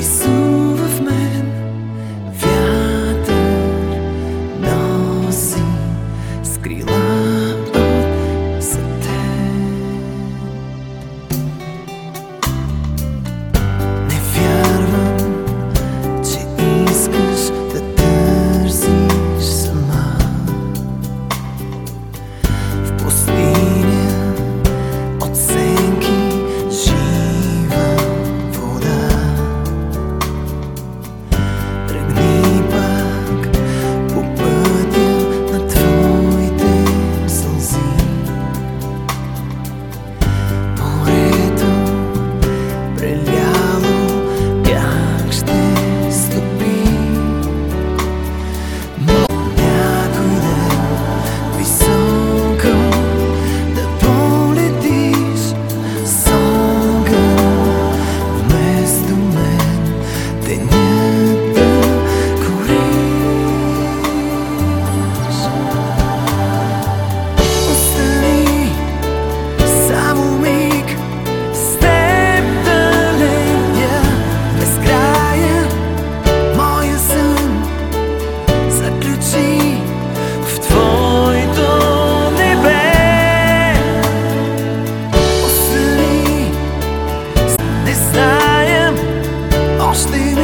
soon lost in